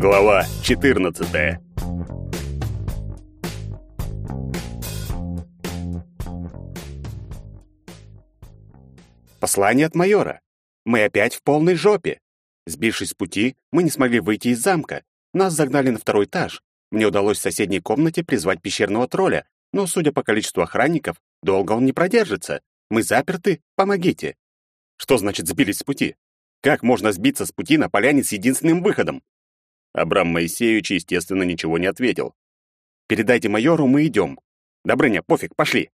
Глава 14. Послание от майора. Мы опять в полной жопе. Сбившись с пути, мы не смогли выйти из замка. Нас загнали на второй этаж. Мне удалось в соседней комнате призвать пещерного тролля, но, судя по количеству охранников, долго он не продержится. Мы заперты, помогите. Что значит сбились с пути? Как можно сбиться с пути на поляне с единственным выходом? Абрам Моисеевич, естественно, ничего не ответил. Передайте майору, мы идем. Добрыня, пофиг, пошли.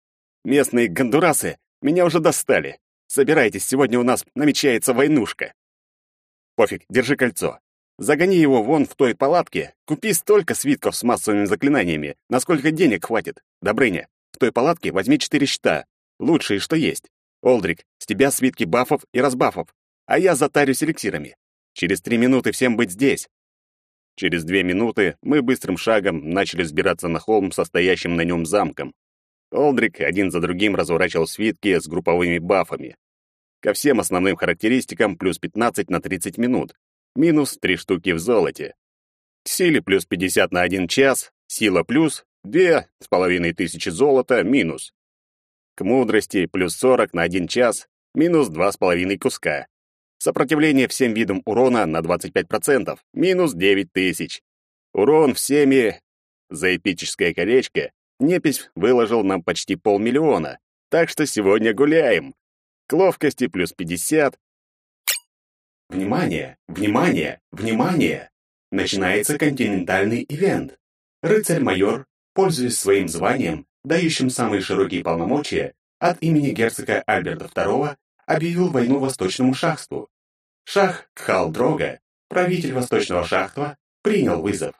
Местные гондурасы меня уже достали. Собирайтесь, сегодня у нас намечается войнушка. Пофиг, держи кольцо. Загони его вон в той палатке, купи столько свитков с массовыми заклинаниями, насколько денег хватит. Добрыня, в той палатке возьми четыре щита, лучшие, что есть. Олдрик, с тебя свитки бафов и разбафов, а я затарюсь эликсирами. Через три минуты всем быть здесь. Через две минуты мы быстрым шагом начали взбираться на холм, состоящим на нем замком. Олдрик один за другим разворачивал свитки с групповыми бафами. Ко всем основным характеристикам плюс 15 на 30 минут, минус 3 штуки в золоте. К силе плюс 50 на 1 час, сила плюс, 2 с половиной тысячи золота, минус. К мудрости плюс 40 на 1 час, минус 2,5 куска. Сопротивление всем видам урона на 25%, минус 9000. Урон всеми... За эпическое колечко Непись выложил нам почти полмиллиона, так что сегодня гуляем. К ловкости плюс 50. Внимание, внимание, внимание! Начинается континентальный ивент. Рыцарь-майор, пользуясь своим званием, дающим самые широкие полномочия, от имени герцога Альберта II объявил войну Восточному шахству. Шах Кхал-Дрога, правитель Восточного шахства, принял вызов.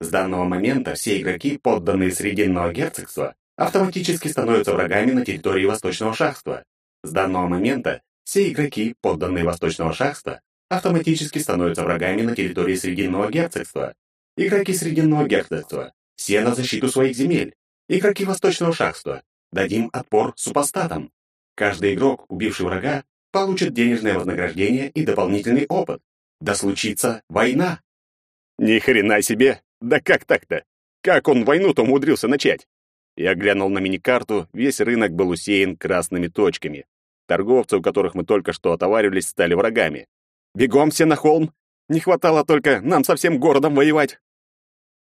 С данного момента все игроки, подданные Срединного герцогства, автоматически становятся врагами на территории Восточного шахства. С данного момента все игроки, подданные Восточного шахства, автоматически становятся врагами на территории Срединного герцогства. Игроки Срединного герцогства, все на защиту своих земель. Игроки Восточного шахства, дадим отпор супостатам. Каждый игрок, убивший врага, получит денежное вознаграждение и дополнительный опыт. Да случится война. Ни хрена себе! Да как так-то? Как он войну-то умудрился начать? Я глянул на мини-карту, весь рынок был усеян красными точками. Торговцы, у которых мы только что отоваривались, стали врагами. Бегом все на холм! Не хватало только нам со всем городом воевать!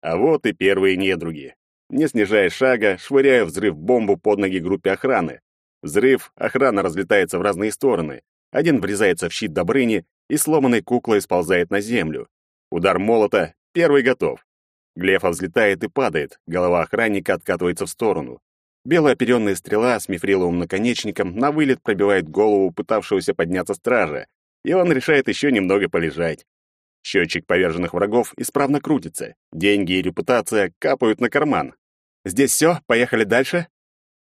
А вот и первые недруги. Не снижая шага, швыряю взрыв-бомбу под ноги группе охраны. Взрыв, охрана разлетается в разные стороны. Один врезается в щит Добрыни и сломанной куклой сползает на землю. Удар молота, первый готов. Глефа взлетает и падает, голова охранника откатывается в сторону. Белая оперенная стрела с мифриловым наконечником на вылет пробивает голову пытавшегося подняться стража, и он решает еще немного полежать. Счетчик поверженных врагов исправно крутится. Деньги и репутация капают на карман. «Здесь все, поехали дальше?»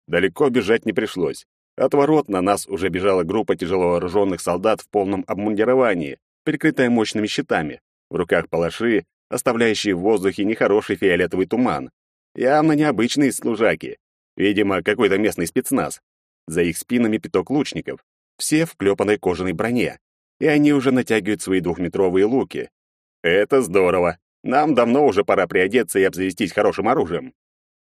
Далеко бежать не пришлось. От ворот на нас уже бежала группа тяжело вооруженных солдат в полном обмундировании, прикрытая мощными щитами. В руках палаши, оставляющие в воздухе нехороший фиолетовый туман. Явно необычные служаки. Видимо, какой-то местный спецназ. За их спинами пяток лучников. Все в клепанной кожаной броне. И они уже натягивают свои двухметровые луки. Это здорово. Нам давно уже пора приодеться и обзавестись хорошим оружием.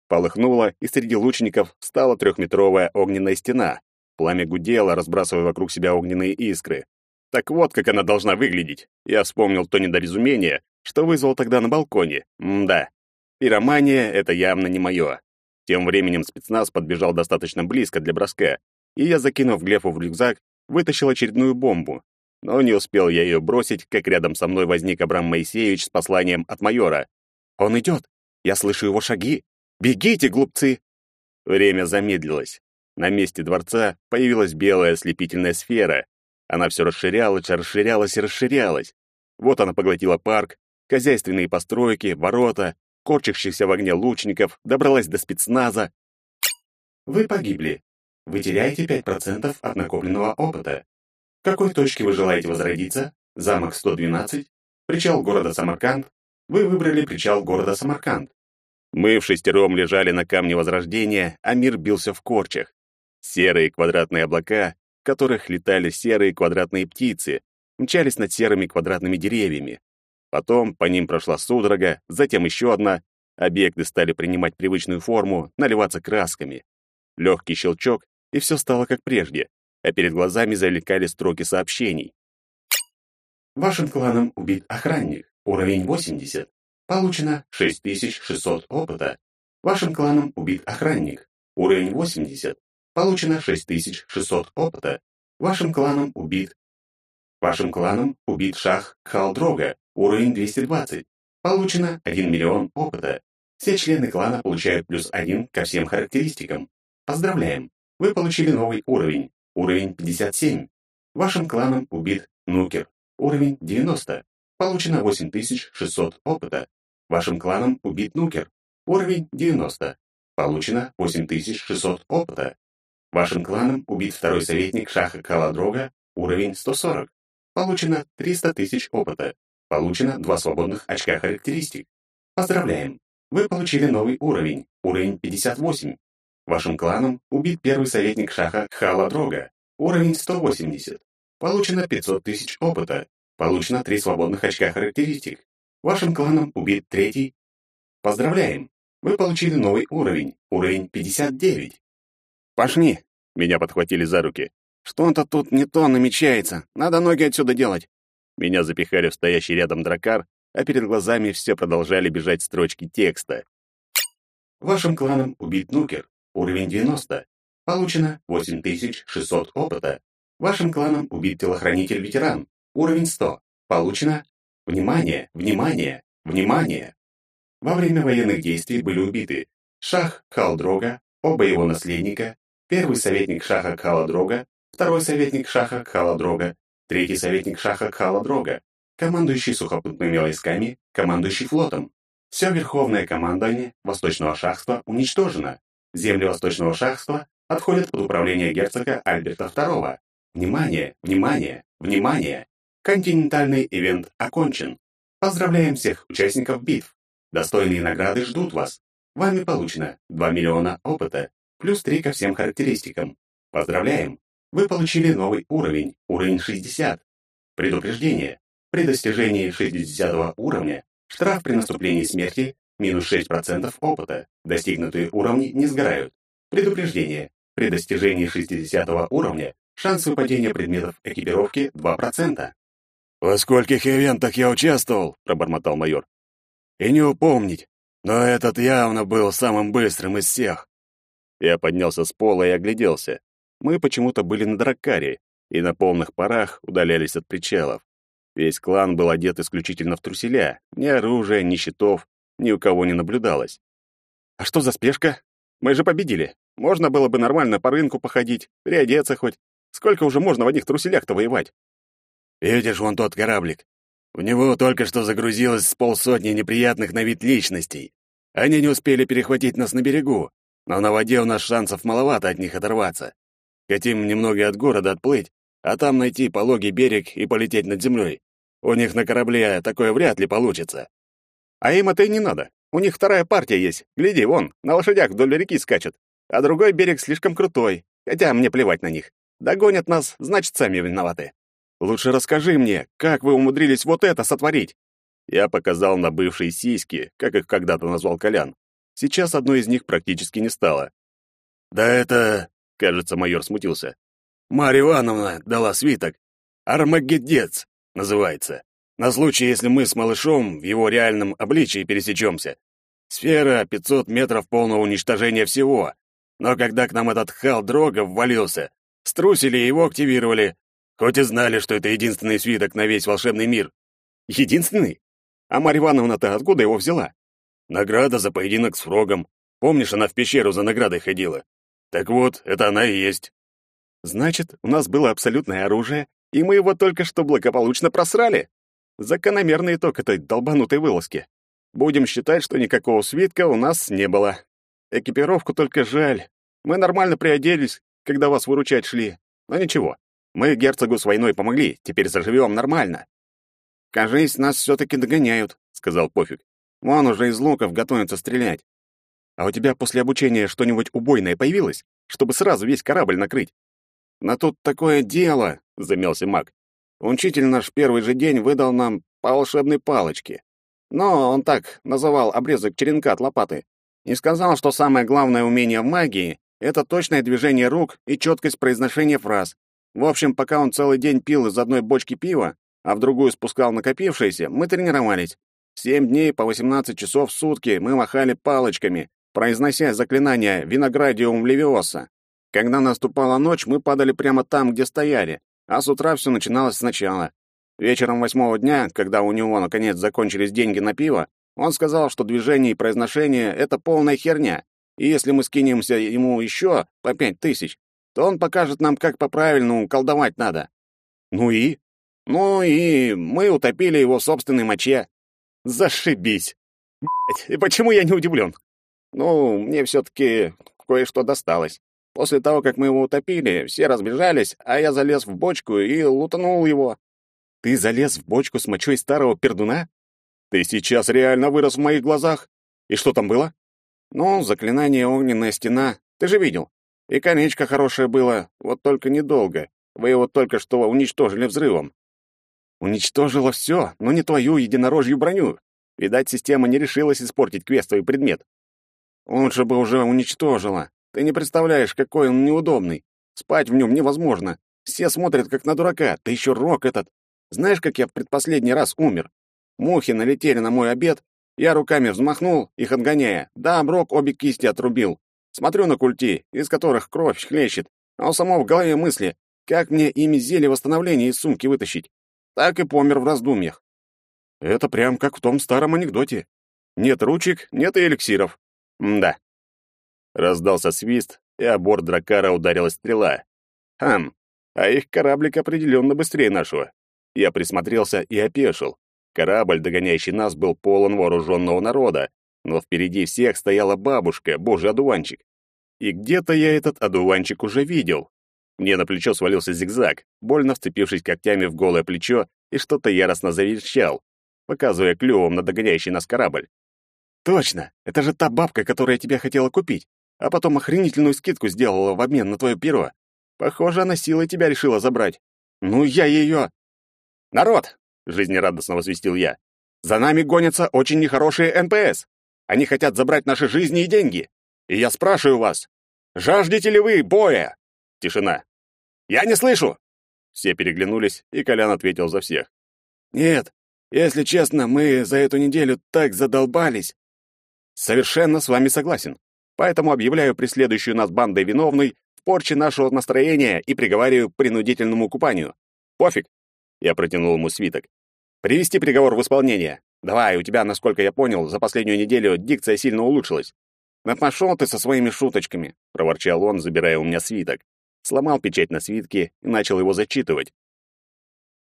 Полыхнуло, и среди лучников стала трехметровая огненная стена. Пламя гудело, разбрасывая вокруг себя огненные искры. Так вот, как она должна выглядеть. Я вспомнил то недоразумение, что вызвал тогда на балконе. М-да. Пиромания — это явно не мое. Тем временем спецназ подбежал достаточно близко для броска, и я, закинув Глефу в рюкзак, вытащил очередную бомбу. Но не успел я ее бросить, как рядом со мной возник Абрам Моисеевич с посланием от майора. «Он идет! Я слышу его шаги! Бегите, глупцы!» Время замедлилось. На месте дворца появилась белая ослепительная сфера. Она все расширялась, расширялась и расширялась. Вот она поглотила парк, хозяйственные постройки, ворота, корчащихся в огне лучников, добралась до спецназа. Вы погибли. Вы теряете 5% от накопленного опыта. В какой точке вы желаете возродиться? Замок 112? Причал города Самарканд? Вы выбрали причал города Самарканд. Мы в шестером лежали на камне Возрождения, а мир бился в корчах. Серые квадратные облака, в которых летали серые квадратные птицы, мчались над серыми квадратными деревьями. Потом по ним прошла судорога, затем еще одна. Объекты стали принимать привычную форму, наливаться красками. Легкий щелчок, и все стало как прежде, а перед глазами заликали строки сообщений. Вашим кланом убит охранник. Уровень 80. Получено 6600 опыта. Вашим кланом убит охранник. Уровень 80. Получено 6600 опыта. Вашим кланом убит... Вашим кланом убит шах Халдрога. Уровень 220. Получено 1 миллион опыта. Все члены клана получают плюс 1 ко всем характеристикам. Поздравляем! Вы получили новый уровень. Уровень 57. Вашим кланом убит Нукер. Уровень 90. Получено 8600 опыта. Вашим кланом убит Нукер. Уровень 90. Получено 8600 опыта. Вашим кланом убит второй советник Шаха Каладрога. Уровень 140. Получено 300 тысяч опыта. Получено 2 свободных очка характеристик. Поздравляем! Вы получили новый уровень. Уровень 58. Вашим кланом убит первый советник Шаха Халадрога. Уровень 180. Получено 500 тысяч опыта. Получено 3 свободных очка характеристик. Вашим кланом убит третий. Поздравляем! Вы получили новый уровень. Уровень 59. «Пошли!» — меня подхватили за руки. «Что-то тут не то намечается. Надо ноги отсюда делать». Меня запихали в стоящий рядом дракар, а перед глазами все продолжали бежать строчки текста. Вашим кланом убит Нукер. Уровень 90. Получено 8600 опыта. Вашим кланом убит телохранитель-ветеран. Уровень 100. Получено... Внимание, внимание, внимание! Во время военных действий были убиты Шах Халдрога, оба его наследника, первый советник Шаха Халадрога, второй советник Шаха Халадрога, третий советник Шаха Халадрога, командующий сухопутными войсками, командующий флотом. Все верховное командование Восточного шахства уничтожено. Земли Восточного шахства отходят под управление герцога Альберта II. Внимание, внимание, внимание! Континентальный ивент окончен. Поздравляем всех участников битв. Достойные награды ждут вас. Вами получено 2 миллиона опыта, плюс 3 ко всем характеристикам. Поздравляем! Вы получили новый уровень, уровень 60. Предупреждение. При достижении 60 уровня штраф при наступлении смерти минус 6% опыта. Достигнутые уровни не сгорают. Предупреждение. При достижении 60 уровня шанс выпадения предметов экипировки 2%. «Во скольких ивентах я участвовал?» — пробормотал майор. «И не упомнить, но этот явно был самым быстрым из всех». Я поднялся с пола и огляделся. Мы почему-то были на дракаре и на полных парах удалялись от причалов. Весь клан был одет исключительно в труселя, ни оружия, ни щитов, ни у кого не наблюдалось. «А что за спешка? Мы же победили. Можно было бы нормально по рынку походить, переодеться хоть. Сколько уже можно в одних труселях-то воевать?» «Видишь вон тот кораблик? В него только что загрузилось с полсотни неприятных на вид личностей. Они не успели перехватить нас на берегу, но на воде у нас шансов маловато от них оторваться. Хотим немного от города отплыть, а там найти пологий берег и полететь над землей. У них на корабле такое вряд ли получится. А им это и не надо. У них вторая партия есть. Гляди, вон, на лошадях вдоль реки скачут. А другой берег слишком крутой. Хотя мне плевать на них. Догонят нас, значит, сами виноваты. Лучше расскажи мне, как вы умудрились вот это сотворить?» Я показал на бывшие сиськи, как их когда-то назвал Колян. Сейчас одной из них практически не стало. «Да это...» — кажется, майор смутился. «Марья Ивановна дала свиток. Армагеддец называется. На случай, если мы с малышом в его реальном обличии пересечемся. Сфера 500 метров полного уничтожения всего. Но когда к нам этот хал Дрога ввалился, струсили и его активировали, Хоть и знали, что это единственный свиток на весь волшебный мир. Единственный? А Марья Ивановна-то откуда его взяла? Награда за поединок с Фрогом. Помнишь, она в пещеру за наградой ходила? Так вот, это она и есть. Значит, у нас было абсолютное оружие, и мы его только что благополучно просрали. Закономерный итог этой долбанутой вылазки. Будем считать, что никакого свитка у нас не было. Экипировку только жаль. Мы нормально приоделись, когда вас выручать шли. Но ничего, мы герцогу с войной помогли, теперь заживем нормально. Кажись, нас все-таки догоняют, сказал Пофиг. Вон уже из луков готовятся стрелять. А у тебя после обучения что-нибудь убойное появилось, чтобы сразу весь корабль накрыть? На тут такое дело, замялся маг. Учитель наш первый же день выдал нам по волшебной палочке. Но он так называл обрезок черенка от лопаты. И сказал, что самое главное умение в магии — это точное движение рук и четкость произношения фраз. В общем, пока он целый день пил из одной бочки пива, а в другую спускал накопившееся, мы тренировались. Семь дней по 18 часов в сутки мы махали палочками, произнося заклинание «Виноградиум Левиоса». Когда наступала ночь, мы падали прямо там, где стояли, а с утра все начиналось сначала. Вечером восьмого дня, когда у него наконец закончились деньги на пиво, он сказал, что движение и произношение — это полная херня, и если мы скинемся ему еще по пять тысяч, то он покажет нам, как по-правильному колдовать надо. Ну и? Ну и мы утопили его в собственной моче. Зашибись. Блять, и почему я не удивлен? Ну, мне все-таки кое-что досталось. После того, как мы его утопили, все разбежались, а я залез в бочку и лутанул его. Ты залез в бочку с мочой старого пердуна? Ты сейчас реально вырос в моих глазах. И что там было? Ну, заклинание огненная стена. Ты же видел. И конечко хорошее было, вот только недолго. Вы его только что уничтожили взрывом. Уничтожила все, но не твою единорожью броню. Видать, система не решилась испортить квестовый предмет. Лучше бы уже уничтожила. Ты не представляешь, какой он неудобный. Спать в нем невозможно. Все смотрят, как на дурака. Ты еще рок этот. Знаешь, как я в предпоследний раз умер? Мухи налетели на мой обед. Я руками взмахнул, их отгоняя. Да, Брок обе кисти отрубил. Смотрю на культи, из которых кровь хлещет. А у самого в голове мысли, как мне ими зелье восстановления из сумки вытащить. Так и помер в раздумьях. Это прям как в том старом анекдоте. Нет ручек, нет и эликсиров. Да. Раздался свист, и о борт дракара ударилась стрела. Хм, а их кораблик определенно быстрее нашего. Я присмотрелся и опешил. Корабль, догоняющий нас, был полон вооруженного народа, но впереди всех стояла бабушка, божий одуванчик. И где-то я этот одуванчик уже видел. Мне на плечо свалился зигзаг, больно вцепившись когтями в голое плечо, и что-то яростно заверещал, показывая клювом на догоняющий нас корабль. «Точно! Это же та бабка, которая тебя хотела купить а потом охренительную скидку сделала в обмен на твое перо. Похоже, она силой тебя решила забрать. Ну, я ее... Народ, жизнерадостно возвестил я. За нами гонятся очень нехорошие НПС. Они хотят забрать наши жизни и деньги. И я спрашиваю вас, жаждете ли вы боя? Тишина. Я не слышу. Все переглянулись, и Колян ответил за всех. Нет, если честно, мы за эту неделю так задолбались. Совершенно с вами согласен. Поэтому объявляю преследующую нас бандой виновной в порче нашего настроения и приговариваю к принудительному купанию. Пофиг. Я протянул ему свиток. Привести приговор в исполнение. Давай, у тебя, насколько я понял, за последнюю неделю дикция сильно улучшилась. Да ты со своими шуточками, проворчал он, забирая у меня свиток. Сломал печать на свитке и начал его зачитывать.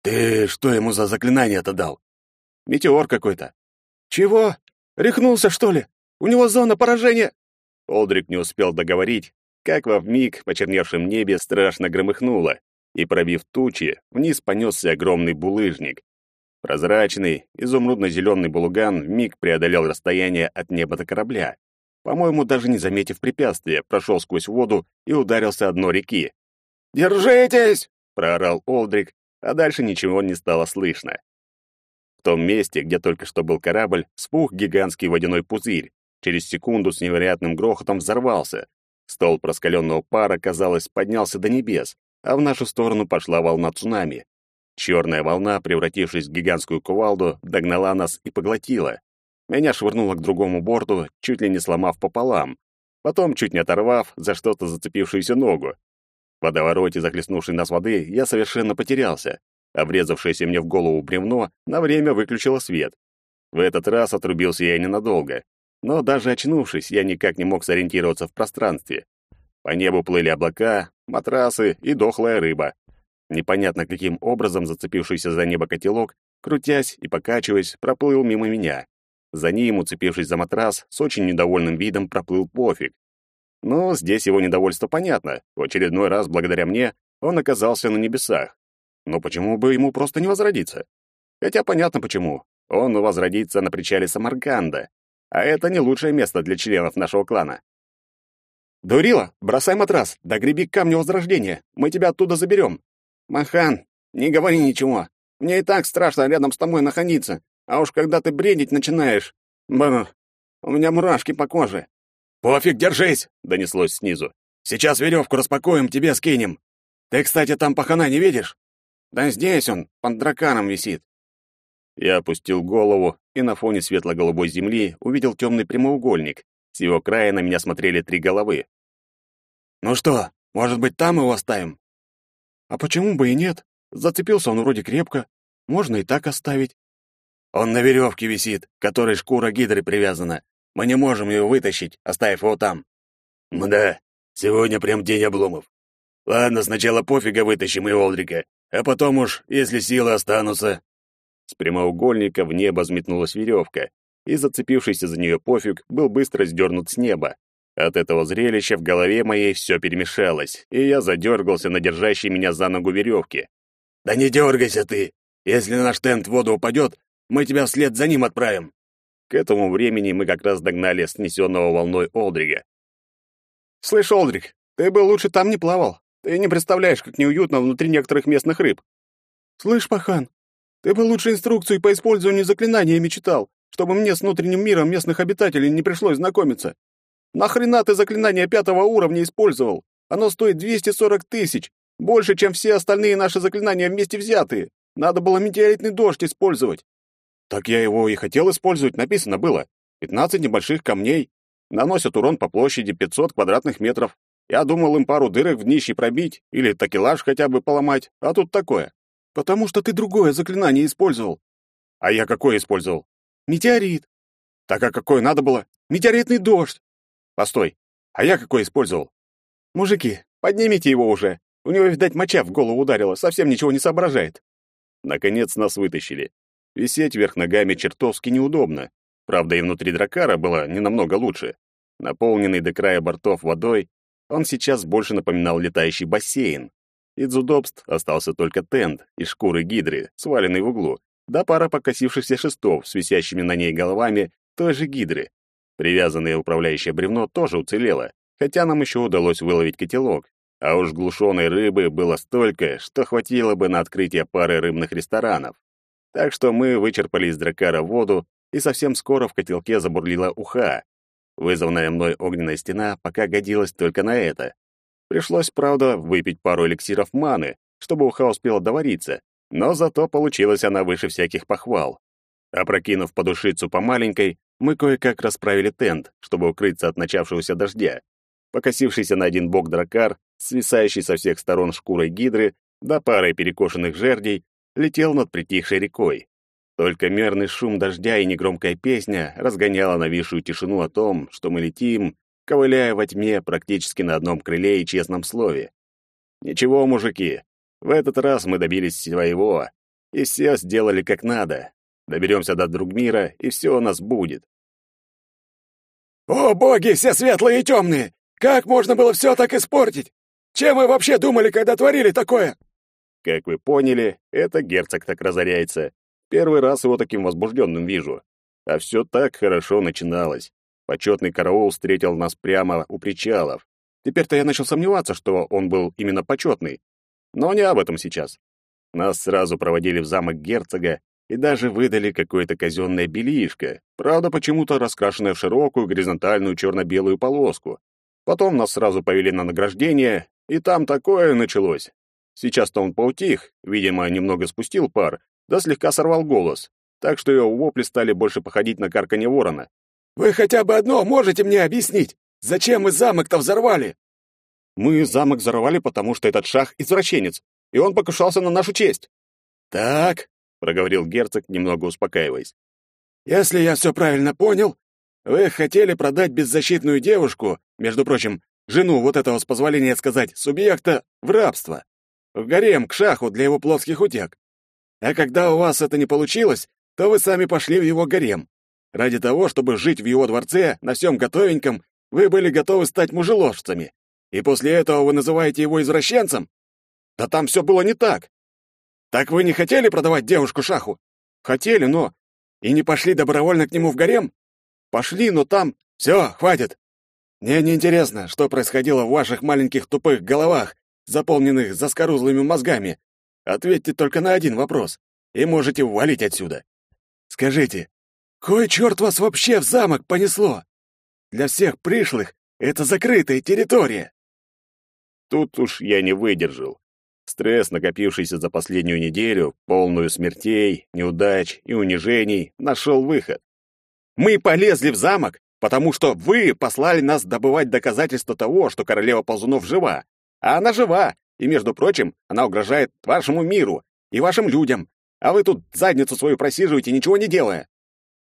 Ты что ему за заклинание-то дал? Метеор какой-то. Чего? Рехнулся, что ли? У него зона поражения. Олдрик не успел договорить, как во вмиг почерневшем небе страшно громыхнуло, и, пробив тучи, вниз понесся огромный булыжник. Прозрачный, изумрудно-зеленый булыган вмиг преодолел расстояние от неба до корабля. По-моему, даже не заметив препятствия, прошел сквозь воду и ударился о дно реки. «Держитесь!» — проорал Олдрик, а дальше ничего не стало слышно. В том месте, где только что был корабль, спух гигантский водяной пузырь, Через секунду с невероятным грохотом взорвался. Стол раскаленного пара, казалось, поднялся до небес, а в нашу сторону пошла волна цунами. Черная волна, превратившись в гигантскую кувалду, догнала нас и поглотила. Меня швырнуло к другому борту, чуть ли не сломав пополам. Потом, чуть не оторвав, за что-то зацепившуюся ногу. В водовороте, захлестнувшей нас воды, я совершенно потерялся, врезавшееся мне в голову бревно на время выключило свет. В этот раз отрубился я ненадолго. Но даже очнувшись, я никак не мог сориентироваться в пространстве. По небу плыли облака, матрасы и дохлая рыба. Непонятно каким образом зацепившийся за небо котелок, крутясь и покачиваясь, проплыл мимо меня. За ним, уцепившись за матрас, с очень недовольным видом проплыл пофиг. Но здесь его недовольство понятно. В очередной раз, благодаря мне, он оказался на небесах. Но почему бы ему просто не возродиться? Хотя понятно почему. Он возродится на причале Самарканда, а это не лучшее место для членов нашего клана. «Дурила, бросай матрас, да греби к камню возрождения, мы тебя оттуда заберем». «Махан, не говори ничего, Мне и так страшно рядом с тобой находиться, а уж когда ты бредить начинаешь... Бр, у меня мурашки по коже». «Пофиг, держись!» — донеслось снизу. «Сейчас веревку распакуем, тебе скинем. Ты, кстати, там пахана не видишь?» «Да здесь он, под драканом висит». Я опустил голову и на фоне светло-голубой земли увидел темный прямоугольник. С его края на меня смотрели три головы. «Ну что, может быть, там его оставим?» «А почему бы и нет? Зацепился он вроде крепко. Можно и так оставить». «Он на веревке висит, которой шкура гидры привязана. Мы не можем его вытащить, оставив его там». «Да, сегодня прям день обломов. Ладно, сначала пофига вытащим и Олдрика, а потом уж, если силы останутся...» С прямоугольника в небо взметнулась веревка, и зацепившийся за нее пофиг был быстро сдернут с неба. От этого зрелища в голове моей все перемешалось, и я задергался на держащей меня за ногу веревке. «Да не дергайся ты! Если наш тент в воду упадет, мы тебя вслед за ним отправим!» К этому времени мы как раз догнали снесенного волной Олдрига. «Слышь, Олдрик, ты бы лучше там не плавал. Ты не представляешь, как неуютно внутри некоторых местных рыб. Слышь, пахан, ты бы лучше инструкцию по использованию заклинаниями читал, чтобы мне с внутренним миром местных обитателей не пришлось знакомиться. Нахрена ты заклинание пятого уровня использовал? Оно стоит 240 тысяч, больше, чем все остальные наши заклинания вместе взятые. Надо было метеоритный дождь использовать. Так я его и хотел использовать, написано было. 15 небольших камней. Наносят урон по площади 500 квадратных метров. Я думал им пару дырок в днище пробить или такелаж хотя бы поломать, а тут такое. Потому что ты другое заклинание использовал. А я какое использовал? Метеорит. Так а какое надо было? Метеоритный дождь. Постой. А я какой использовал? Мужики, поднимите его уже. У него, видать, моча в голову ударила, совсем ничего не соображает. Наконец нас вытащили. Висеть вверх ногами чертовски неудобно. Правда, и внутри дракара было не намного лучше. Наполненный до края бортов водой, он сейчас больше напоминал летающий бассейн. Из удобств остался только тент из шкуры гидры, сваленный в углу, да пара покосившихся шестов с висящими на ней головами той же гидры. Привязанное управляющее бревно тоже уцелело, хотя нам еще удалось выловить котелок. А уж глушеной рыбы было столько, что хватило бы на открытие пары рыбных ресторанов. Так что мы вычерпали из дракара воду, и совсем скоро в котелке забурлила уха. Вызванная мной огненная стена пока годилась только на это. Пришлось, правда, выпить пару эликсиров маны, чтобы уха успела довариться, но зато получилась она выше всяких похвал. Опрокинув подушицу по маленькой, мы кое-как расправили тент, чтобы укрыться от начавшегося дождя. Покосившийся на один бок дракар, свисающий со всех сторон шкурой гидры, да парой перекошенных жердей, летел над притихшей рекой. Только мерный шум дождя и негромкая песня разгоняла нависшую тишину о том, что мы летим, ковыляя во тьме практически на одном крыле и честном слове. Ничего, мужики, в этот раз мы добились своего, и все сделали как надо. Доберемся до Другмира, и все у нас будет. «О, боги, все светлые и темные! Как можно было все так испортить? Чем вы вообще думали, когда творили такое?» Как вы поняли, это герцог так разоряется. Первый раз его таким возбужденным вижу. А все так хорошо начиналось. Почетный караул встретил нас прямо у причалов. Теперь-то я начал сомневаться, что он был именно почетный. Но не об этом сейчас. Нас сразу проводили в замок герцога, и даже выдали какое-то казенное бельишко, правда, почему-то раскрашенное в широкую горизонтальную черно-белую полоску. Потом нас сразу повели на награждение, и там такое началось. Сейчас-то он поутих, видимо, немного спустил пар, да слегка сорвал голос, так что его вопли стали больше походить на карканье ворона. «Вы хотя бы одно можете мне объяснить? Зачем мы замок-то взорвали?» «Мы замок взорвали, потому что этот шах — извращенец, и он покушался на нашу честь». «Так, проговорил герцог, немного успокаиваясь. Если я все правильно понял, вы хотели продать беззащитную девушку, между прочим, жену вот этого, с позволения сказать, субъекта, в рабство. В гарем к шаху для его плотских утек. А когда у вас это не получилось, то вы сами пошли в его гарем. Ради того, чтобы жить в его дворце, на всем готовеньком, вы были готовы стать мужеложцами. И после этого вы называете его извращенцем? Да там все было не так. Так вы не хотели продавать девушку Шаху? Хотели, но... И не пошли добровольно к нему в гарем? Пошли, но там... Все, хватит. Мне не интересно, что происходило в ваших маленьких тупых головах, заполненных заскорузлыми мозгами. Ответьте только на один вопрос. и можете валить отсюда. Скажите, кой черт вас вообще в замок понесло? Для всех пришлых это закрытая территория. Тут уж я не выдержал. Стресс, накопившийся за последнюю неделю, полную смертей, неудач и унижений, нашел выход. Мы полезли в замок, потому что вы послали нас добывать доказательства того, что королева ползунов жива. А она жива, и, между прочим, она угрожает вашему миру и вашим людям. А вы тут задницу свою просиживаете, ничего не делая.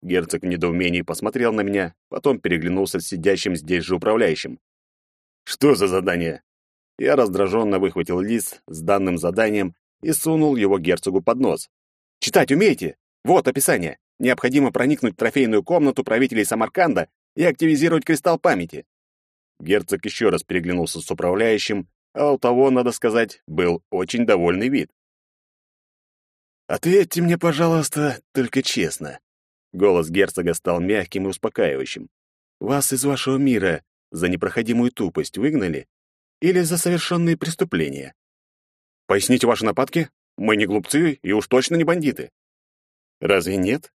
Герцог в недоумении посмотрел на меня, потом переглянулся с сидящим здесь же управляющим. Что за задание? Я раздраженно выхватил лист с данным заданием и сунул его герцогу под нос. «Читать умеете? Вот описание. Необходимо проникнуть в трофейную комнату правителей Самарканда и активизировать кристалл памяти». Герцог еще раз переглянулся с управляющим, а у того, надо сказать, был очень довольный вид. «Ответьте мне, пожалуйста, только честно». Голос герцога стал мягким и успокаивающим. «Вас из вашего мира за непроходимую тупость выгнали или за совершенные преступления. Поясните ваши нападки? Мы не глупцы и уж точно не бандиты. Разве нет?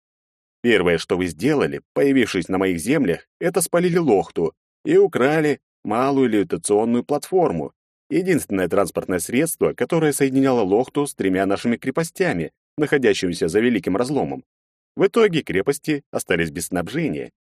Первое, что вы сделали, появившись на моих землях, это спалили лохту и украли малую левитационную платформу, единственное транспортное средство, которое соединяло лохту с тремя нашими крепостями, находящимися за великим разломом. В итоге крепости остались без снабжения,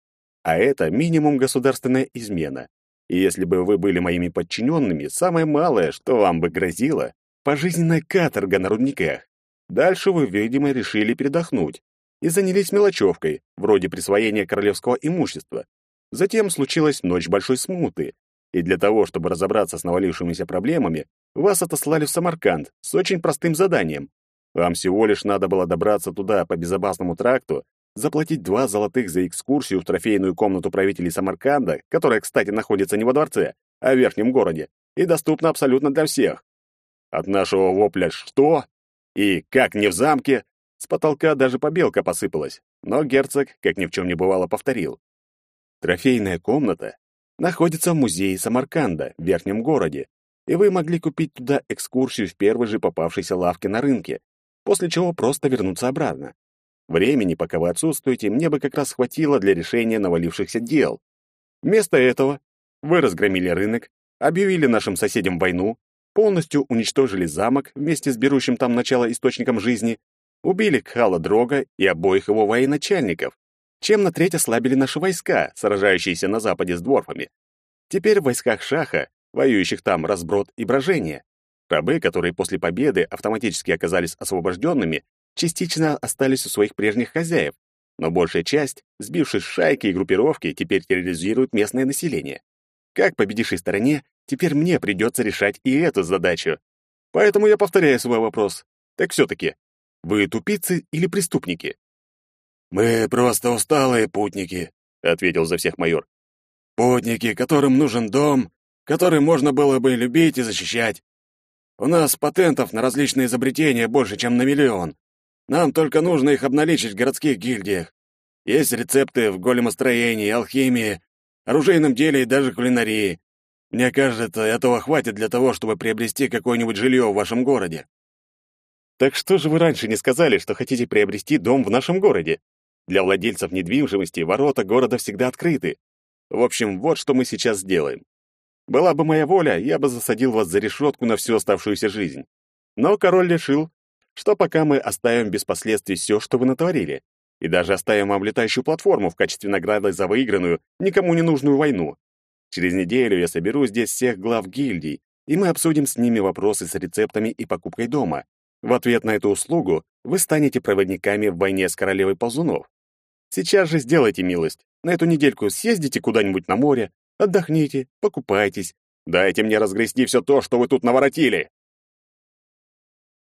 а это минимум государственная измена. И если бы вы были моими подчиненными, самое малое, что вам бы грозило, пожизненная каторга на рудниках. Дальше вы, видимо, решили передохнуть и занялись мелочевкой, вроде присвоения королевского имущества. Затем случилась ночь большой смуты, и для того, чтобы разобраться с навалившимися проблемами, вас отослали в Самарканд с очень простым заданием. Вам всего лишь надо было добраться туда по безопасному тракту заплатить два золотых за экскурсию в трофейную комнату правителей Самарканда, которая, кстати, находится не во дворце, а в верхнем городе, и доступна абсолютно для всех. От нашего вопля «Что?» и «Как не в замке?» с потолка даже побелка посыпалась, но герцог, как ни в чем не бывало, повторил. Трофейная комната находится в музее Самарканда в верхнем городе, и вы могли купить туда экскурсию в первой же попавшейся лавке на рынке, после чего просто вернуться обратно. Времени, пока вы отсутствуете, мне бы как раз хватило для решения навалившихся дел. Вместо этого вы разгромили рынок, объявили нашим соседям войну, полностью уничтожили замок вместе с берущим там начало источником жизни, убили Кхала Дрога и обоих его военачальников, чем на треть ослабили наши войска, сражающиеся на западе с дворфами. Теперь в войсках Шаха, воюющих там разброд и брожение. Рабы, которые после победы автоматически оказались освобожденными, частично остались у своих прежних хозяев, но большая часть, сбившись шайки и группировки, теперь терроризирует местное население. Как победившей стороне, теперь мне придется решать и эту задачу. Поэтому я повторяю свой вопрос. Так все-таки, вы тупицы или преступники? «Мы просто усталые путники», — ответил за всех майор. «Путники, которым нужен дом, который можно было бы любить и защищать. У нас патентов на различные изобретения больше, чем на миллион. Нам только нужно их обналичить в городских гильдиях. Есть рецепты в големостроении, алхимии, оружейном деле и даже кулинарии. Мне кажется, этого хватит для того, чтобы приобрести какое-нибудь жилье в вашем городе. Так что же вы раньше не сказали, что хотите приобрести дом в нашем городе? Для владельцев недвижимости ворота города всегда открыты. В общем, вот что мы сейчас сделаем. Была бы моя воля, я бы засадил вас за решетку на всю оставшуюся жизнь. Но король решил, что пока мы оставим без последствий все, что вы натворили, и даже оставим вам летающую платформу в качестве награды за выигранную, никому не нужную войну. Через неделю я соберу здесь всех глав гильдий, и мы обсудим с ними вопросы с рецептами и покупкой дома. В ответ на эту услугу вы станете проводниками в войне с королевой ползунов. Сейчас же сделайте милость. На эту недельку съездите куда-нибудь на море, отдохните, покупайтесь. Дайте мне разгрести все то, что вы тут наворотили.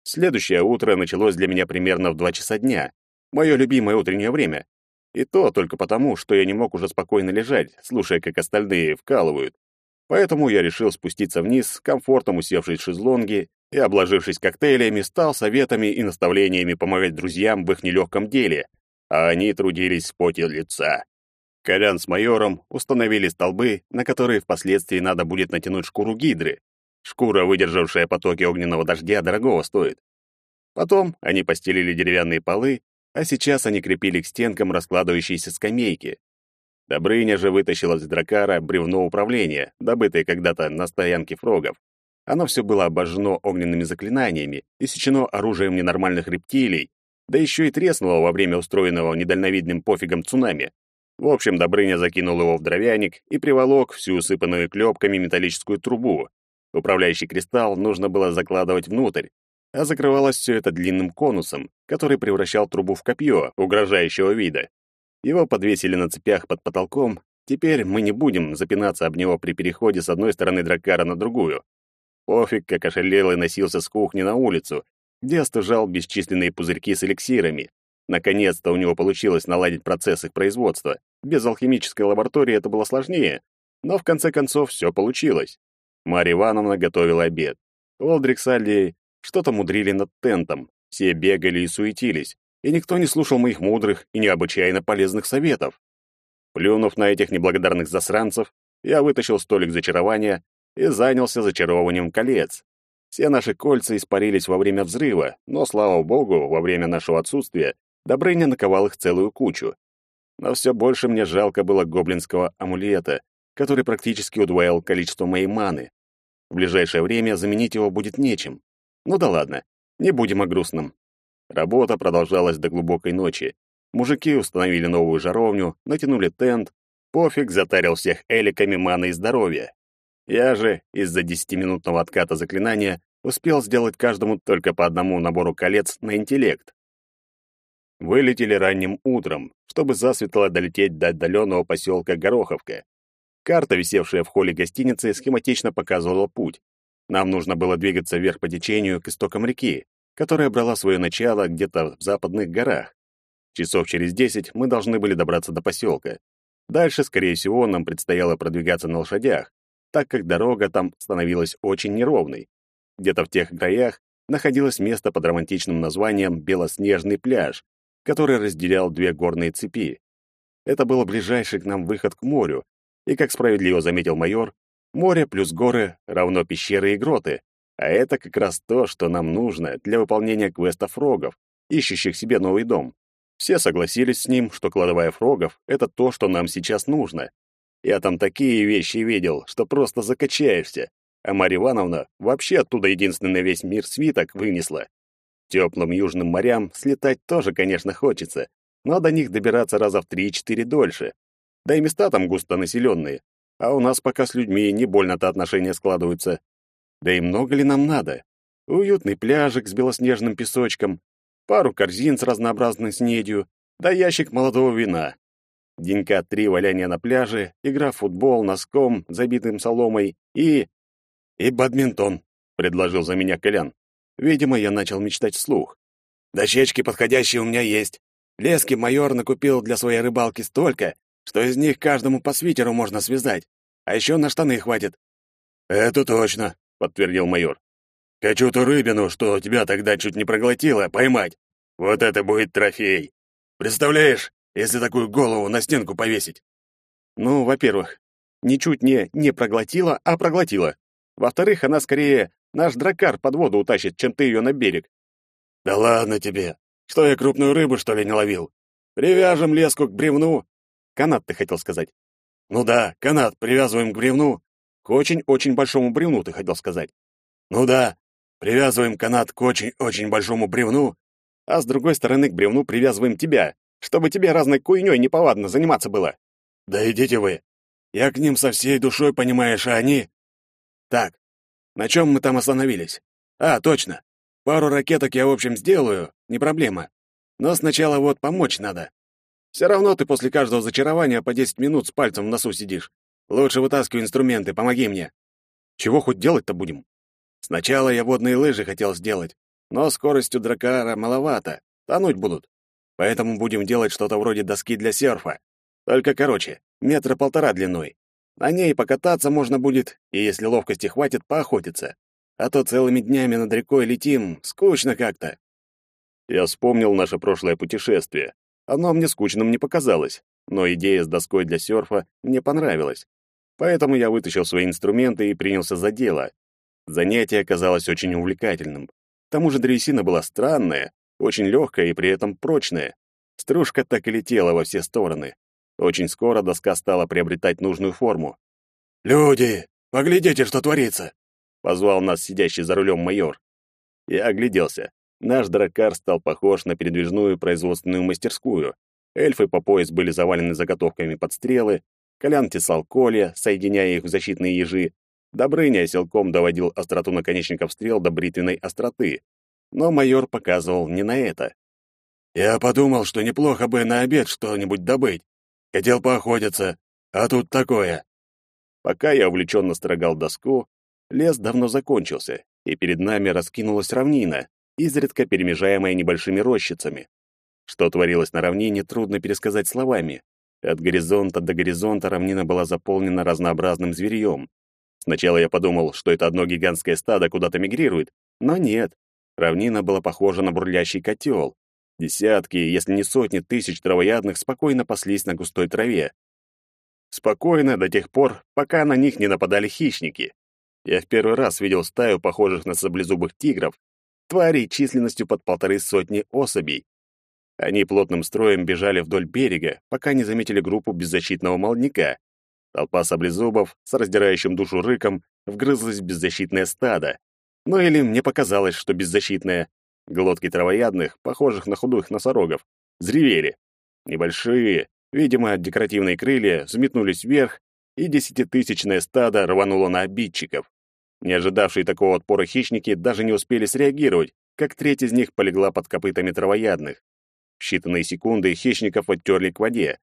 Следующее утро началось для меня примерно в два часа дня, мое любимое утреннее время. И то только потому, что я не мог уже спокойно лежать, слушая, как остальные вкалывают. Поэтому я решил спуститься вниз, с комфортом усевшись в шезлонги и, обложившись коктейлями, стал советами и наставлениями помогать друзьям в их нелегком деле, а они трудились в поте лица. Колян с майором установили столбы, на которые впоследствии надо будет натянуть шкуру гидры, Шкура, выдержавшая потоки огненного дождя, дорогого стоит. Потом они постелили деревянные полы, а сейчас они крепили к стенкам раскладывающиеся скамейки. Добрыня же вытащила из дракара бревно управления, добытое когда-то на стоянке фрогов. Оно все было обожжено огненными заклинаниями и сечено оружием ненормальных рептилий, да еще и треснуло во время устроенного недальновидным пофигом цунами. В общем, Добрыня закинул его в дровяник и приволок всю усыпанную клепками металлическую трубу. Управляющий кристалл нужно было закладывать внутрь, а закрывалось все это длинным конусом, который превращал трубу в копье угрожающего вида. Его подвесили на цепях под потолком, теперь мы не будем запинаться об него при переходе с одной стороны дракара на другую. Пофиг, как ошалелый носился с кухни на улицу, где остужал бесчисленные пузырьки с эликсирами. Наконец-то у него получилось наладить процесс их производства. Без алхимической лаборатории это было сложнее, но в конце концов все получилось. Марья Ивановна готовила обед. Олдрик с Альдией что-то мудрили над тентом. Все бегали и суетились, и никто не слушал моих мудрых и необычайно полезных советов. Плюнув на этих неблагодарных засранцев, я вытащил столик зачарования и занялся зачаровыванием колец. Все наши кольца испарились во время взрыва, но, слава богу, во время нашего отсутствия Добрыня наковал их целую кучу. Но все больше мне жалко было гоблинского амулета, который практически удвоил количество моей маны. В ближайшее время заменить его будет нечем. Ну да ладно, не будем о грустном. Работа продолжалась до глубокой ночи. Мужики установили новую жаровню, натянули тент, пофиг затарил всех эликами маны и здоровья. Я же из-за десятиминутного отката заклинания успел сделать каждому только по одному набору колец на интеллект. Вылетели ранним утром, чтобы засветло долететь до отдаленного поселка Гороховка. Карта, висевшая в холле гостиницы, схематично показывала путь. Нам нужно было двигаться вверх по течению к истокам реки, которая брала свое начало где-то в западных горах. Часов через десять мы должны были добраться до поселка. Дальше, скорее всего, нам предстояло продвигаться на лошадях, так как дорога там становилась очень неровной. Где-то в тех краях находилось место под романтичным названием «Белоснежный пляж», который разделял две горные цепи. Это был ближайший к нам выход к морю, и, как справедливо заметил майор, море плюс горы равно пещеры и гроты, а это как раз то, что нам нужно для выполнения квеста фрогов, ищущих себе новый дом. Все согласились с ним, что кладовая фрогов — это то, что нам сейчас нужно. Я там такие вещи видел, что просто закачаешься, а Марья Ивановна вообще оттуда единственный весь мир свиток вынесла. Теплым южным морям слетать тоже, конечно, хочется, но до них добираться раза в три-четыре дольше. Да и места там густонаселенные, а у нас пока с людьми не больно-то отношения складываются. Да и много ли нам надо? Уютный пляжик с белоснежным песочком, пару корзин с разнообразной снедью, да ящик молодого вина. Денька три валяния на пляже, игра в футбол носком, забитым соломой и... и бадминтон, предложил за меня Колян. Видимо, я начал мечтать вслух. Дощечки подходящие у меня есть. Лески майор накупил для своей рыбалки столько, что из них каждому по свитеру можно связать. А еще на штаны хватит. Это точно, подтвердил майор. Хочу ту рыбину, что тебя тогда чуть не проглотила, поймать. Вот это будет трофей. Представляешь, если такую голову на стенку повесить? Ну, во-первых, ничуть не не проглотила, а проглотила. Во-вторых, она скорее Наш дракар под воду утащит, чем ты ее на берег. Да ладно тебе. Что я крупную рыбу, что ли, не ловил? Привяжем леску к бревну. Канат ты хотел сказать. Ну да, канат привязываем к бревну. К очень-очень большому бревну ты хотел сказать. Ну да, привязываем канат к очень-очень большому бревну, а с другой стороны к бревну привязываем тебя, чтобы тебе разной куйнёй неповадно заниматься было. Да идите вы. Я к ним со всей душой, понимаешь, а они... Так, на чем мы там остановились? А, точно. Пару ракеток я, в общем, сделаю, не проблема. Но сначала вот помочь надо. Все равно ты после каждого зачарования по 10 минут с пальцем в носу сидишь. Лучше вытаскивай инструменты, помоги мне. Чего хоть делать-то будем? Сначала я водные лыжи хотел сделать, но скоростью дракара маловато, тонуть будут. Поэтому будем делать что-то вроде доски для серфа. Только короче, метра полтора длиной. На ней покататься можно будет, и если ловкости хватит, поохотиться. А то целыми днями над рекой летим, скучно как-то. Я вспомнил наше прошлое путешествие. Оно мне скучным не показалось, но идея с доской для серфа мне понравилась. Поэтому я вытащил свои инструменты и принялся за дело. Занятие оказалось очень увлекательным. К тому же древесина была странная, очень легкая и при этом прочная. Стружка так и летела во все стороны. Очень скоро доска стала приобретать нужную форму. «Люди, поглядите, что творится!» — позвал нас сидящий за рулем майор. Я огляделся. Наш дракар стал похож на передвижную производственную мастерскую. Эльфы по пояс были завалены заготовками под стрелы, Колян тесал колья, соединяя их в защитные ежи. Добрыня силком доводил остроту наконечников стрел до бритвенной остроты. Но майор показывал не на это. «Я подумал, что неплохо бы на обед что-нибудь добыть. Хотел поохотиться, а тут такое». Пока я увлеченно строгал доску, лес давно закончился, и перед нами раскинулась равнина, изредка перемежаемая небольшими рощицами. Что творилось на равнине, трудно пересказать словами. От горизонта до горизонта равнина была заполнена разнообразным зверьем. Сначала я подумал, что это одно гигантское стадо куда-то мигрирует, но нет. Равнина была похожа на бурлящий котел. Десятки, если не сотни тысяч травоядных спокойно паслись на густой траве. Спокойно до тех пор, пока на них не нападали хищники. Я в первый раз видел стаю похожих на саблезубых тигров, тварей численностью под полторы сотни особей. Они плотным строем бежали вдоль берега, пока не заметили группу беззащитного молодняка. Толпа саблезубов с раздирающим душу рыком вгрызлась в беззащитное стадо. Ну или мне показалось, что беззащитное. Глотки травоядных, похожих на худых носорогов, взревели. Небольшие, видимо, декоративные крылья взметнулись вверх, и десятитысячное стадо рвануло на обидчиков. Не ожидавшие такого отпора хищники даже не успели среагировать, как треть из них полегла под копытами травоядных. В считанные секунды хищников оттерли к воде.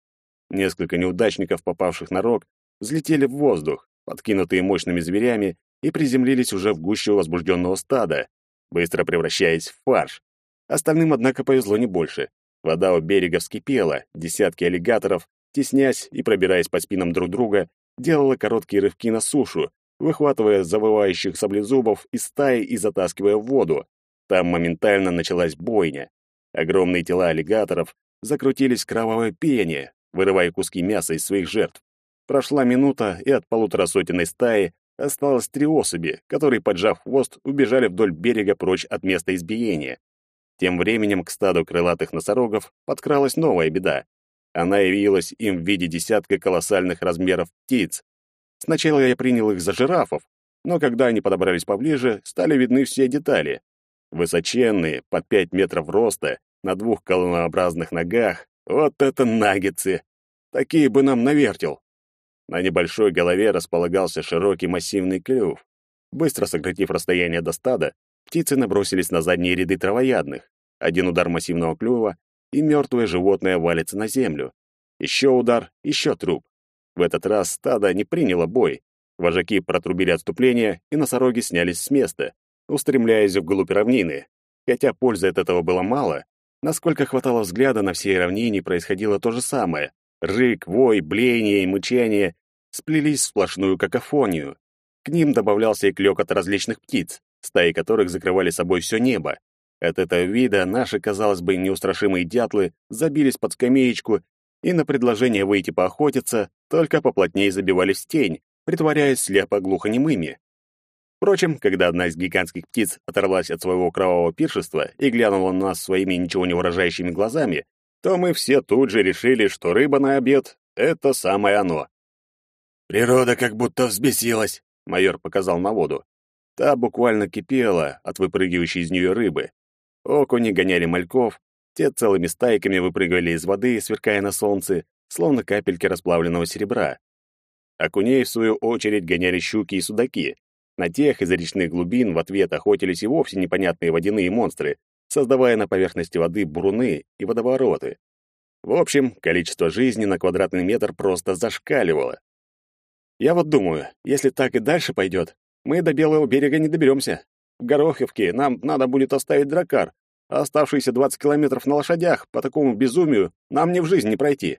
Несколько неудачников, попавших на рог, взлетели в воздух, подкинутые мощными зверями, и приземлились уже в гущу возбужденного стада, быстро превращаясь в фарш. Остальным, однако, повезло не больше. Вода у берега вскипела, десятки аллигаторов, теснясь и пробираясь по спинам друг друга, делала короткие рывки на сушу, выхватывая завывающих саблезубов из стаи и затаскивая в воду. Там моментально началась бойня. Огромные тела аллигаторов закрутились в кровавое пение, вырывая куски мяса из своих жертв. Прошла минута, и от полутора сотенной стаи осталось три особи, которые, поджав хвост, убежали вдоль берега прочь от места избиения. Тем временем к стаду крылатых носорогов подкралась новая беда. Она явилась им в виде десятка колоссальных размеров птиц. Сначала я принял их за жирафов, но когда они подобрались поближе, стали видны все детали. Высоченные, под пять метров роста, на двух колоннообразных ногах. Вот это наггетсы! Такие бы нам навертел. На небольшой голове располагался широкий массивный клюв. Быстро сократив расстояние до стада, птицы набросились на задние ряды травоядных. Один удар массивного клюва, и мертвое животное валится на землю. Еще удар, еще труп. В этот раз стадо не приняло бой. Вожаки протрубили отступление, и носороги снялись с места устремляясь вглубь равнины. Хотя пользы от этого было мало, насколько хватало взгляда на всей равнине происходило то же самое. Рык, вой, блеяние и мычание сплелись в сплошную какофонию. К ним добавлялся и клёкот различных птиц, стаи которых закрывали собой все небо. От этого вида наши, казалось бы, неустрашимые дятлы забились под скамеечку и на предложение выйти поохотиться только поплотнее забивались в тень, притворяясь слепо-глухонемыми. Впрочем, когда одна из гигантских птиц оторвалась от своего кровавого пиршества и глянула на нас своими ничего не выражающими глазами, то мы все тут же решили, что рыба на обед — это самое оно. «Природа как будто взбесилась», — майор показал на воду. Та буквально кипела от выпрыгивающей из нее рыбы. Окуни гоняли мальков, те целыми стайками выпрыгивали из воды, сверкая на солнце, словно капельки расплавленного серебра. Окуней, в свою очередь, гоняли щуки и судаки. На тех из речных глубин в ответ охотились и вовсе непонятные водяные монстры, создавая на поверхности воды буруны и водовороты. В общем, количество жизни на квадратный метр просто зашкаливало. Я вот думаю, если так и дальше пойдет, мы до Белого берега не доберемся. В Гороховке нам надо будет оставить дракар, а оставшиеся 20 километров на лошадях по такому безумию нам ни в жизнь не пройти.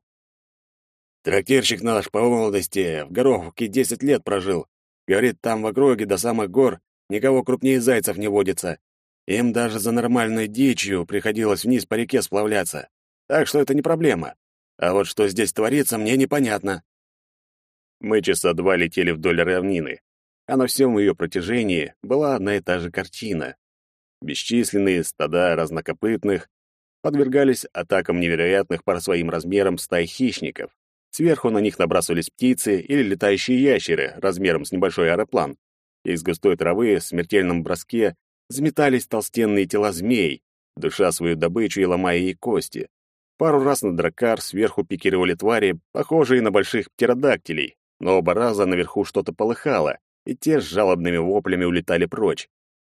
Трактирщик наш по молодости в Гороховке 10 лет прожил, Говорит, там в округе до самых гор никого крупнее зайцев не водится. Им даже за нормальной дичью приходилось вниз по реке сплавляться. Так что это не проблема. А вот что здесь творится, мне непонятно. Мы часа два летели вдоль равнины, а на всем ее протяжении была одна и та же картина. Бесчисленные стада разнокопытных подвергались атакам невероятных по своим размерам стай хищников. Сверху на них набрасывались птицы или летающие ящеры размером с небольшой аэроплан. Из густой травы в смертельном броске заметались толстенные тела змей, дыша свою добычу и ломая ей кости. Пару раз на дракар сверху пикировали твари, похожие на больших птеродактилей, но оба раза наверху что-то полыхало, и те с жалобными воплями улетали прочь.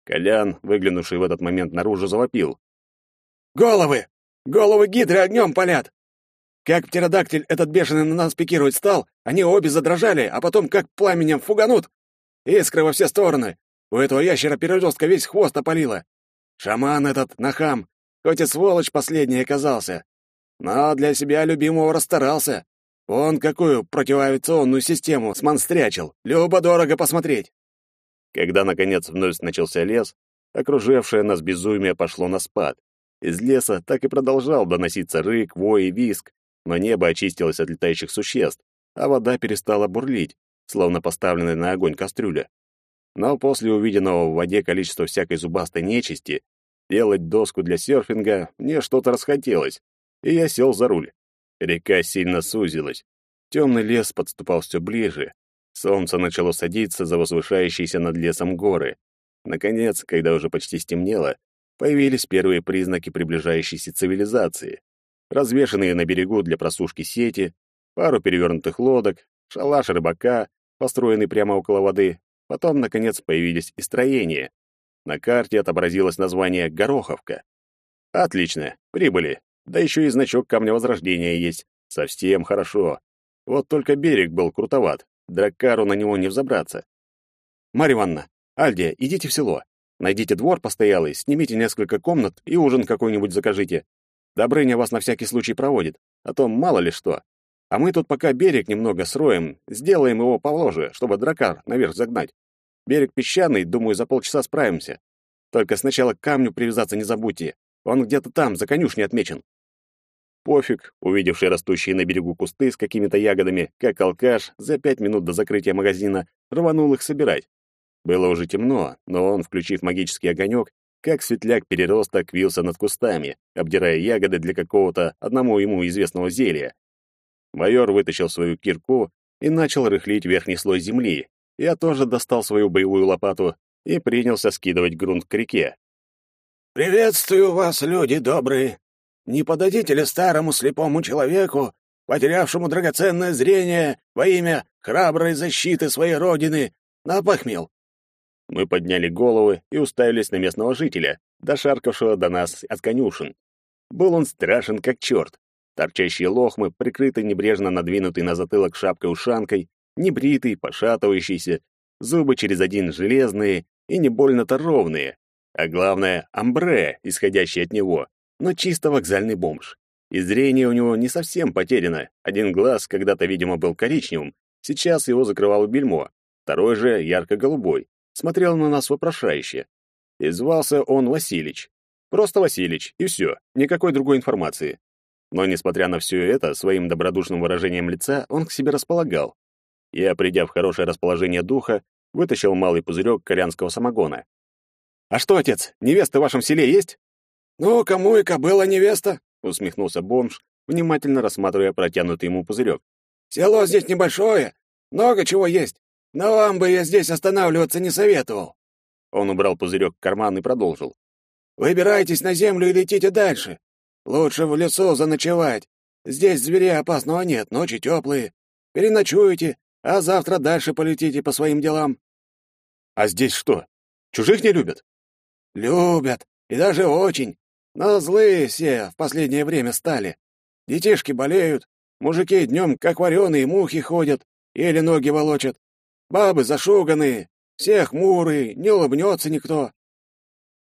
Колян, выглянувший в этот момент наружу, завопил. «Головы! Головы гидры огнем палят! Как птеродактиль этот бешеный на нас пикировать стал, они обе задрожали, а потом как пламенем фуганут. Искры во все стороны. У этого ящера переростка весь хвост опалило. Шаман этот, нахам, хоть и сволочь последний оказался, но для себя любимого расстарался. Он какую противоавиационную систему смонстрячил. Любо-дорого посмотреть. Когда, наконец, вновь начался лес, окружавшее нас безумие пошло на спад. Из леса так и продолжал доноситься рык, вой и виск, но небо очистилось от летающих существ, а вода перестала бурлить, словно поставленная на огонь кастрюля. Но после увиденного в воде количества всякой зубастой нечисти, делать доску для серфинга мне что-то расхотелось, и я сел за руль. Река сильно сузилась. Темный лес подступал все ближе. Солнце начало садиться за возвышающиеся над лесом горы. Наконец, когда уже почти стемнело, появились первые признаки приближающейся цивилизации. Развешанные на берегу для просушки сети, пару перевернутых лодок, шалаш рыбака, построенный прямо около воды. Потом, наконец, появились и строения. На карте отобразилось название «Гороховка». Отлично, прибыли. Да еще и значок Камня Возрождения есть. Совсем хорошо. Вот только берег был крутоват. Дракару на него не взобраться. Марья Ивановна, Альдия, идите в село. Найдите двор постоялый, снимите несколько комнат и ужин какой-нибудь закажите. Добрыня вас на всякий случай проводит, а то мало ли что. А мы тут пока берег немного сроем, сделаем его положе, чтобы дракар наверх загнать. Берег песчаный, думаю, за полчаса справимся. Только сначала к камню привязаться не забудьте. Он где-то там, за конюшней отмечен. Пофиг, увидевший растущие на берегу кусты с какими-то ягодами, как алкаш, за пять минут до закрытия магазина рванул их собирать. Было уже темно, но он, включив магический огонек, как светляк-переросток вился над кустами, обдирая ягоды для какого-то одному ему известного зелья. Майор вытащил свою кирку и начал рыхлить верхний слой земли. Я тоже достал свою боевую лопату и принялся скидывать грунт к реке. «Приветствую вас, люди добрые!» Не подадите ли старому слепому человеку, потерявшему драгоценное зрение во имя храброй защиты своей родины, на похмел?» Мы подняли головы и уставились на местного жителя, дошаркавшего до нас от конюшен. Был он страшен как черт. Торчащие лохмы, прикрыты небрежно надвинутой на затылок шапкой-ушанкой, небритый, пошатывающийся, зубы через один железные и не больно-то ровные, а главное — амбре, исходящее от него, но чисто вокзальный бомж. И зрение у него не совсем потеряно. Один глаз когда-то, видимо, был коричневым, сейчас его закрывало бельмо, второй же ярко-голубой, смотрел на нас вопрошающе. И звался он Василич. Просто Василич, и все, никакой другой информации. Но, несмотря на все это, своим добродушным выражением лица он к себе располагал. Я, придя в хорошее расположение духа, вытащил малый пузырек корянского самогона. «А что, отец, невеста в вашем селе есть?» «Ну, кому и кобыла невеста?» — усмехнулся бомж, внимательно рассматривая протянутый ему пузырек. «Село здесь небольшое, много чего есть, но вам бы я здесь останавливаться не советовал». Он убрал пузырек в карман и продолжил. «Выбирайтесь на землю и летите дальше. Лучше в лесу заночевать. Здесь зверей опасного нет, ночи теплые. Переночуете, а завтра дальше полетите по своим делам». «А здесь что, чужих не любят?» «Любят, и даже очень. Но злые все в последнее время стали. Детишки болеют, мужики днем как вареные мухи ходят, еле ноги волочат. Бабы зашуганные, все хмурые, не улыбнется никто.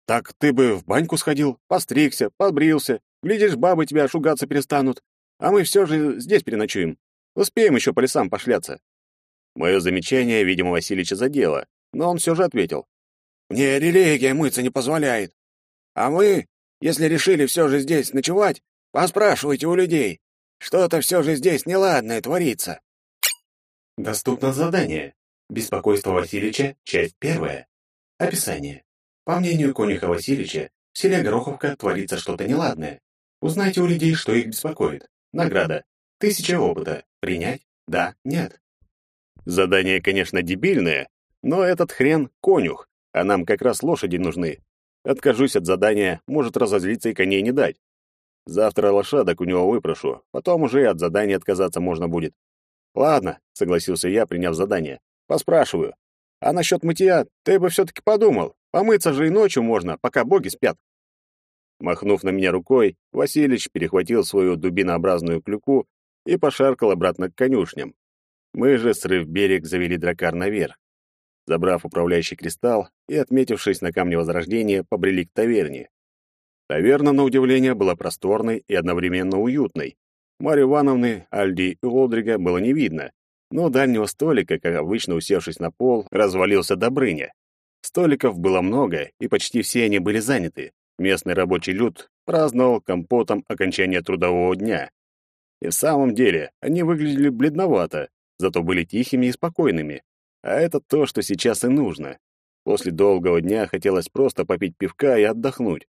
Так ты бы в баньку сходил, постригся, побрился. Глядишь, бабы тебя шугаться перестанут. А мы все же здесь переночуем. Успеем еще по лесам пошляться. Мое замечание, видимо, Васильича задело, но он все же ответил. Мне религия мыться не позволяет. А мы если решили все же здесь ночевать, поспрашивайте у людей. Что-то все же здесь неладное творится. Доступно задание. Беспокойство Васильевича, часть первая. Описание. По мнению конюха Васильевича, в селе Гороховка творится что-то неладное. Узнайте у людей, что их беспокоит. Награда. Тысяча опыта. Принять? Да, нет. Задание, конечно, дебильное, но этот хрен — конюх, а нам как раз лошади нужны. Откажусь от задания, может разозлиться и коней не дать. Завтра лошадок у него выпрошу, потом уже и от задания отказаться можно будет. Ладно, согласился я, приняв задание. Поспрашиваю. А насчет мытья ты бы все-таки подумал. Помыться же и ночью можно, пока боги спят. Махнув на меня рукой, Василич перехватил свою дубинообразную клюку и пошаркал обратно к конюшням. Мы же, срыв берег, завели дракар наверх. Забрав управляющий кристалл и отметившись на камне Возрождения, побрели к таверне. Таверна, на удивление, была просторной и одновременно уютной. Марьи Ивановны, Альди и Олдрига было не видно, но дальнего столика, как обычно усевшись на пол, развалился Добрыня. Столиков было много, и почти все они были заняты. Местный рабочий люд праздновал компотом окончания трудового дня. И в самом деле, они выглядели бледновато, зато были тихими и спокойными. А это то, что сейчас и нужно. После долгого дня хотелось просто попить пивка и отдохнуть.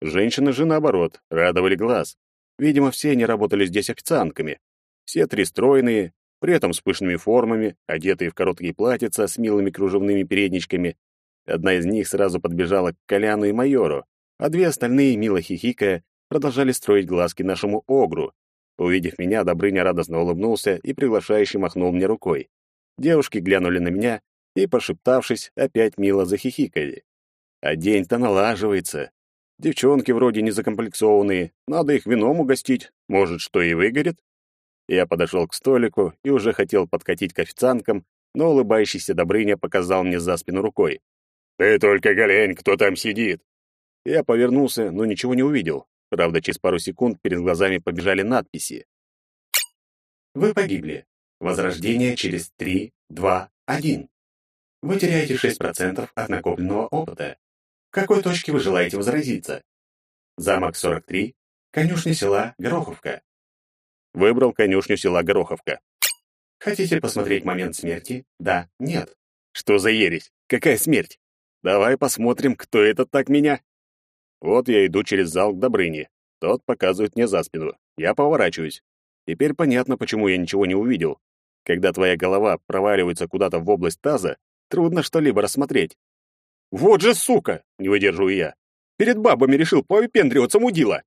Женщины же, наоборот, радовали глаз. Видимо, все они работали здесь официантками. Все три стройные, при этом с пышными формами, одетые в короткие платьица с милыми кружевными передничками. Одна из них сразу подбежала к Коляну и майору, а две остальные, мило хихикая, продолжали строить глазки нашему огру. Увидев меня, Добрыня радостно улыбнулся и приглашающе махнул мне рукой. Девушки глянули на меня и, пошептавшись, опять мило захихикали. А день-то налаживается. Девчонки вроде не закомплексованные, надо их вином угостить, может, что и выгорит. Я подошел к столику и уже хотел подкатить к официанткам, но улыбающийся Добрыня показал мне за спину рукой. «Ты только глянь, кто там сидит!» Я повернулся, но ничего не увидел. Правда, через пару секунд перед глазами побежали надписи. «Вы погибли. Возрождение через 3, 2, 1. Вы теряете 6% от накопленного опыта. В какой точке вы желаете возразиться? Замок 43, конюшня села Гороховка. Выбрал конюшню села Гороховка. Хотите посмотреть момент смерти? Да, нет. Что за ересь? Какая смерть? Давай посмотрим, кто это так меня. Вот я иду через зал к Добрыне. Тот показывает мне за спину. Я поворачиваюсь. Теперь понятно, почему я ничего не увидел. Когда твоя голова проваливается куда-то в область таза, трудно что-либо рассмотреть. «Вот же сука!» — не выдерживаю я. «Перед бабами решил повыпендриваться мудила!»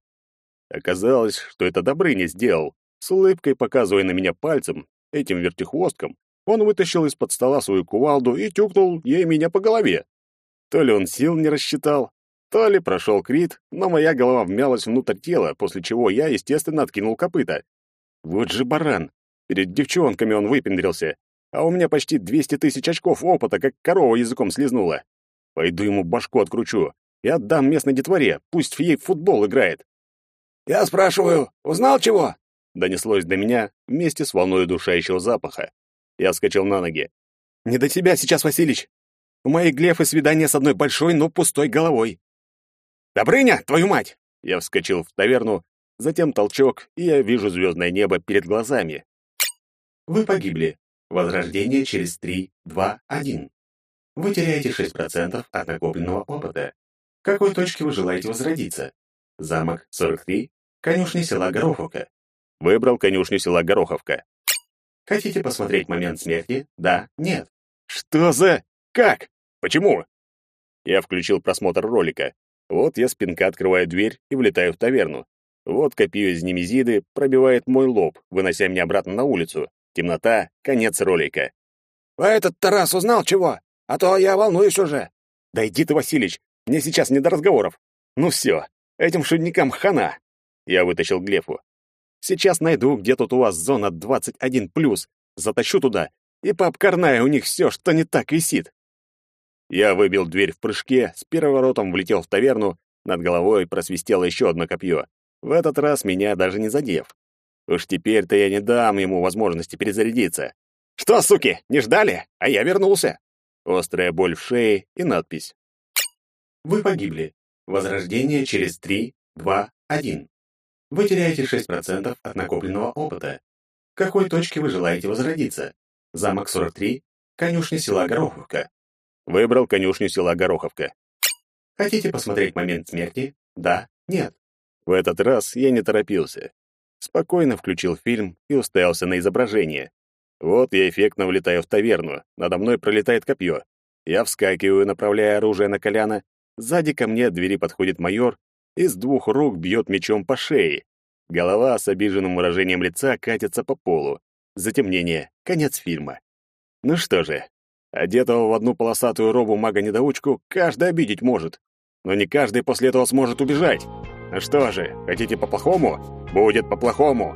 Оказалось, что это Добрыня сделал. С улыбкой показывая на меня пальцем, этим вертихвостком, он вытащил из-под стола свою кувалду и тюкнул ей меня по голове. То ли он сил не рассчитал, то ли прошел крит, но моя голова вмялась внутрь тела, после чего я, естественно, откинул копыта. Вот же баран! Перед девчонками он выпендрился, а у меня почти 200 тысяч очков опыта, как корова языком слезнула. Пойду ему башку откручу и отдам местной детворе, пусть ей в футбол играет. «Я спрашиваю, узнал чего?» Донеслось до меня вместе с волной удушающего запаха. Я вскочил на ноги. «Не до тебя сейчас, Василич! У моей глефы свидание с одной большой, но пустой головой!» «Добрыня, твою мать!» Я вскочил в таверну, затем толчок, и я вижу звездное небо перед глазами. Вы погибли. Возрождение через 3, 2, 1. Вы теряете 6% от накопленного опыта. В какой точке вы желаете возродиться? Замок 43, конюшня села Гороховка. Выбрал конюшню села Гороховка. Хотите посмотреть момент смерти? Да, нет. Что за... Как? Почему? Я включил просмотр ролика. Вот я спинка открываю дверь и влетаю в таверну. Вот копье из немезиды пробивает мой лоб, вынося меня обратно на улицу. Темнота — конец ролика. «А этот Тарас узнал чего? А то я волнуюсь уже». «Да иди ты, Василич, мне сейчас не до разговоров. Ну все, этим шутникам хана». Я вытащил Глефу. «Сейчас найду, где тут у вас зона 21+, затащу туда и пообкорнаю у них все, что не так висит». Я выбил дверь в прыжке, с переворотом влетел в таверну, над головой просвистело еще одно копье. В этот раз меня даже не задев. Уж теперь-то я не дам ему возможности перезарядиться. «Что, суки, не ждали? А я вернулся!» Острая боль в шее и надпись. Вы погибли. Возрождение через 3, 2, 1. Вы теряете 6% от накопленного опыта. В какой точке вы желаете возродиться? Замок 43, конюшня села Гороховка. Выбрал конюшню села Гороховка. Хотите посмотреть момент смерти? Да? Нет?» В этот раз я не торопился. Спокойно включил фильм и уставился на изображение. Вот я эффектно влетаю в таверну. Надо мной пролетает копье. Я вскакиваю, направляя оружие на Коляна. Сзади ко мне двери подходит майор и с двух рук бьет мечом по шее. Голова с обиженным выражением лица катится по полу. Затемнение. Конец фильма. Ну что же, одетого в одну полосатую робу мага-недоучку каждый обидеть может. Но не каждый после этого сможет убежать. Ну что же, хотите по-плохому? Будет по-плохому.